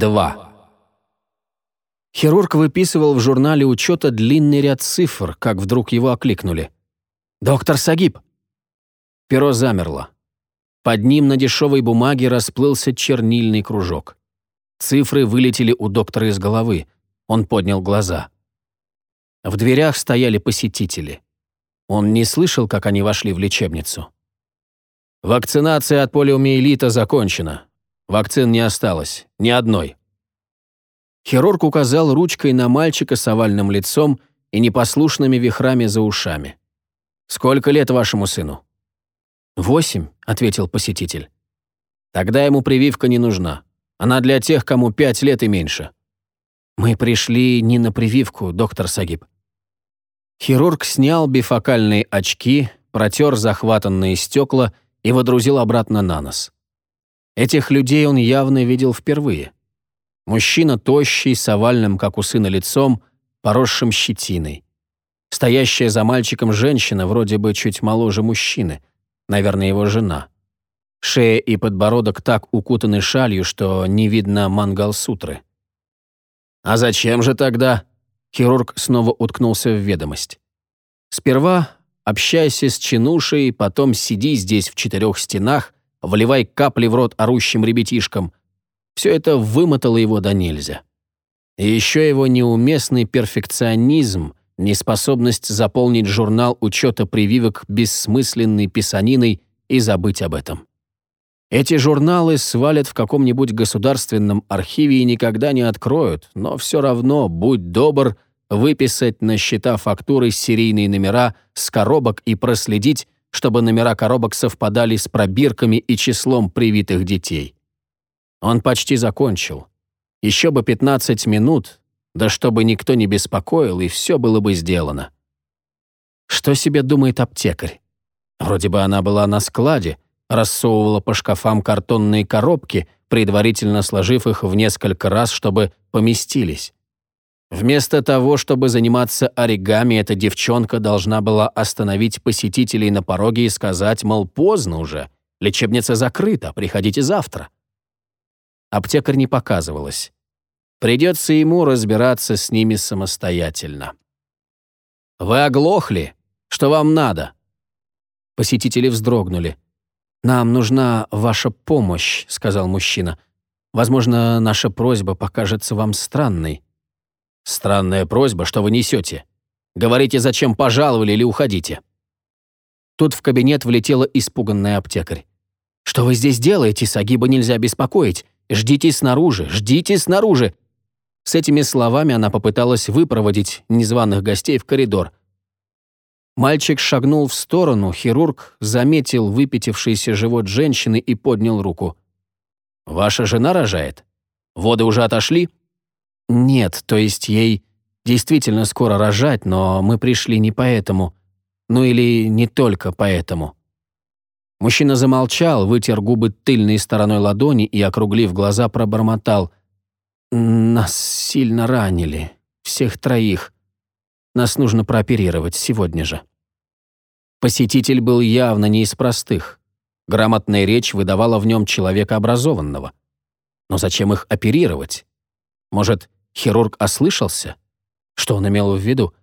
2. Хирург выписывал в журнале учета длинный ряд цифр, как вдруг его окликнули. «Доктор Сагиб!» Перо замерло. Под ним на дешевой бумаге расплылся чернильный кружок. Цифры вылетели у доктора из головы. Он поднял глаза. В дверях стояли посетители. Он не слышал, как они вошли в лечебницу. «Вакцинация от полиомиелита закончена. Вакцин не осталось. Ни одной». Хирург указал ручкой на мальчика с овальным лицом и непослушными вихрами за ушами. «Сколько лет вашему сыну?» «Восемь», — ответил посетитель. «Тогда ему прививка не нужна. Она для тех, кому пять лет и меньше». «Мы пришли не на прививку, доктор Сагиб». Хирург снял бифокальные очки, протер захватанные стекла и водрузил обратно на нос. Этих людей он явно видел впервые. Мужчина тощий, с овальным, как у сына, лицом, поросшим щетиной. Стоящая за мальчиком женщина, вроде бы чуть моложе мужчины, наверное, его жена. Шея и подбородок так укутаны шалью, что не видно мангал-сутры. «А зачем же тогда?» Хирург снова уткнулся в ведомость. «Сперва общайся с чинушей, потом сиди здесь в четырех стенах, вливай капли в рот орущим ребятишкам. Все это вымотало его до нельзя. И еще его неуместный перфекционизм, неспособность заполнить журнал учета прививок бессмысленной писаниной и забыть об этом. Эти журналы свалят в каком-нибудь государственном архиве и никогда не откроют, но все равно, будь добр, выписать на счета фактуры серийные номера с коробок и проследить, чтобы номера коробок совпадали с пробирками и числом привитых детей. Он почти закончил. Еще бы 15 минут, да чтобы никто не беспокоил, и все было бы сделано. Что себе думает аптекарь? Вроде бы она была на складе, рассовывала по шкафам картонные коробки, предварительно сложив их в несколько раз, чтобы поместились. Вместо того, чтобы заниматься оригами, эта девчонка должна была остановить посетителей на пороге и сказать, мол, поздно уже, лечебница закрыта, приходите завтра. Аптекарь не показывалась. Придется ему разбираться с ними самостоятельно. «Вы оглохли? Что вам надо?» Посетители вздрогнули. «Нам нужна ваша помощь», — сказал мужчина. «Возможно, наша просьба покажется вам странной». «Странная просьба, что вы несете? Говорите, зачем пожаловали или уходите?» Тут в кабинет влетела испуганная аптекарь. «Что вы здесь делаете? Сагиба нельзя беспокоить. Ждите снаружи, ждите снаружи!» С этими словами она попыталась выпроводить незваных гостей в коридор. Мальчик шагнул в сторону, хирург заметил выпятившийся живот женщины и поднял руку. «Ваша жена рожает? Воды уже отошли?» «Нет, то есть ей действительно скоро рожать, но мы пришли не поэтому. Ну или не только поэтому». Мужчина замолчал, вытер губы тыльной стороной ладони и, округлив глаза, пробормотал. «Нас сильно ранили. Всех троих. Нас нужно прооперировать сегодня же». Посетитель был явно не из простых. Грамотная речь выдавала в нем человека образованного. Но зачем их оперировать? Может, хирург ослышался? Что он имел в виду?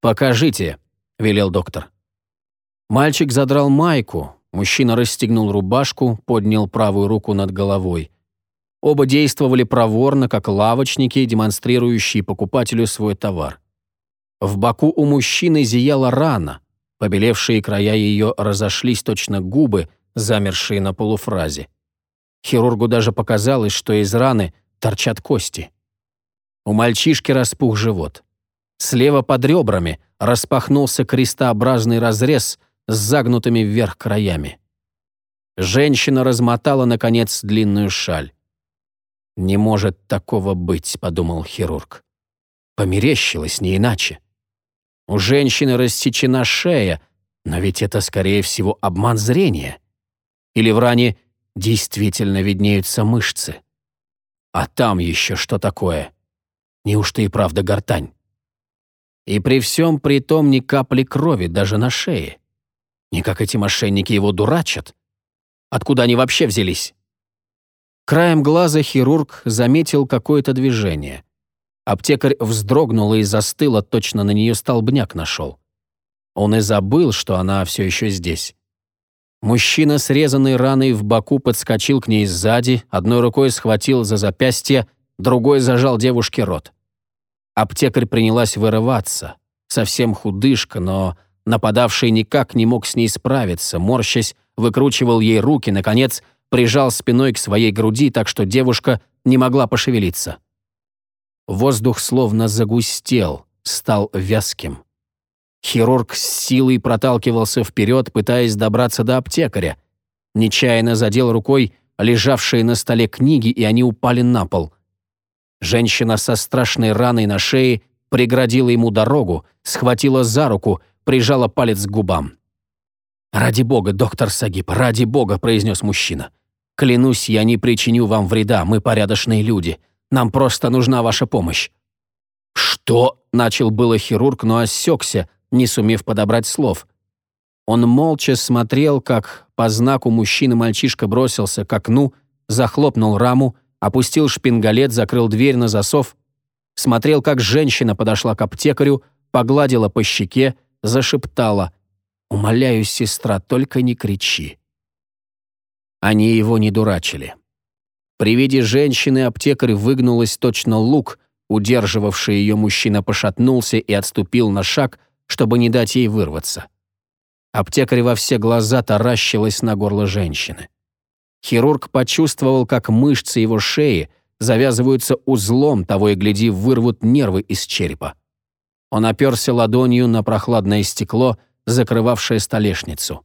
«Покажите», — велел доктор. Мальчик задрал майку, мужчина расстегнул рубашку, поднял правую руку над головой. Оба действовали проворно, как лавочники, демонстрирующие покупателю свой товар. В боку у мужчины зияла рана — Побелевшие края ее разошлись точно губы, замершие на полуфразе. Хирургу даже показалось, что из раны торчат кости. У мальчишки распух живот. Слева под ребрами распахнулся крестообразный разрез с загнутыми вверх краями. Женщина размотала, наконец, длинную шаль. «Не может такого быть», — подумал хирург. Померещилось не иначе. У женщины рассечена шея, но ведь это, скорее всего, обман зрения. Или в ране действительно виднеются мышцы. А там еще что такое? Неужто и правда гортань? И при всем при том ни капли крови даже на шее. Не как эти мошенники его дурачат. Откуда они вообще взялись? Краем глаза хирург заметил какое-то движение. Аптекарь вздрогнула и застыла, точно на нее столбняк нашел. Он и забыл, что она все еще здесь. Мужчина с резаной раной в боку подскочил к ней сзади, одной рукой схватил за запястье, другой зажал девушке рот. Аптекарь принялась вырываться. Совсем худышка, но нападавший никак не мог с ней справиться, морщась, выкручивал ей руки, наконец, прижал спиной к своей груди, так что девушка не могла пошевелиться. Воздух словно загустел, стал вязким. Хирург с силой проталкивался вперед, пытаясь добраться до аптекаря. Нечаянно задел рукой лежавшие на столе книги, и они упали на пол. Женщина со страшной раной на шее преградила ему дорогу, схватила за руку, прижала палец к губам. «Ради бога, доктор Сагиб, ради бога», — произнес мужчина. «Клянусь, я не причиню вам вреда, мы порядочные люди. Нам просто нужна ваша помощь». «Что?» — начал было хирург, но осекся, не сумев подобрать слов. Он молча смотрел, как по знаку мужчины мальчишка бросился к окну, захлопнул раму, опустил шпингалет, закрыл дверь на засов, смотрел, как женщина подошла к аптекарю, погладила по щеке, зашептала «Умоляю, сестра, только не кричи». Они его не дурачили. При виде женщины аптекарь выгнулась точно лук, удерживавший ее мужчина пошатнулся и отступил на шаг, чтобы не дать ей вырваться. Аптекарь во все глаза таращилась на горло женщины. Хирург почувствовал, как мышцы его шеи завязываются узлом, того и гляди, вырвут нервы из черепа. Он оперся ладонью на прохладное стекло, закрывавшее столешницу.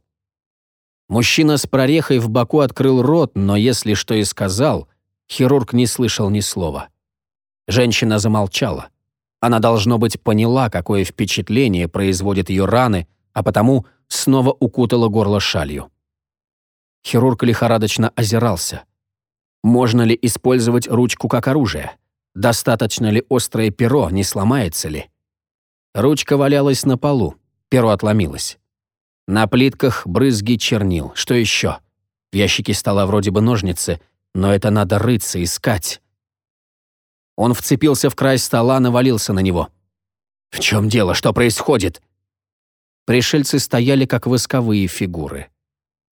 Мужчина с прорехой в боку открыл рот, но если что и сказал, хирург не слышал ни слова. Женщина замолчала. Она, должно быть, поняла, какое впечатление производят ее раны, а потому снова укутала горло шалью. Хирург лихорадочно озирался. Можно ли использовать ручку как оружие? Достаточно ли острое перо, не сломается ли? Ручка валялась на полу, перо отломилось. На плитках брызги чернил. Что еще? В ящике стола вроде бы ножницы, но это надо рыться, искать. Он вцепился в край стола, навалился на него. «В чем дело? Что происходит?» Пришельцы стояли как восковые фигуры.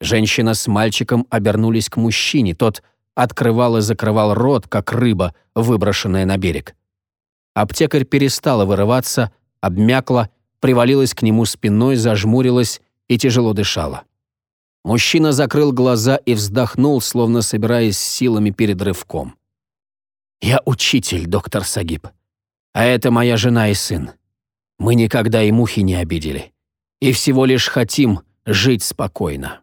Женщина с мальчиком обернулись к мужчине, тот открывал и закрывал рот, как рыба, выброшенная на берег. Аптекарь перестала вырываться, обмякла, привалилась к нему спиной, зажмурилась и тяжело дышала. Мужчина закрыл глаза и вздохнул, словно собираясь силами перед рывком. «Я учитель, доктор Сагиб. А это моя жена и сын. Мы никогда и мухи не обидели. И всего лишь хотим жить спокойно».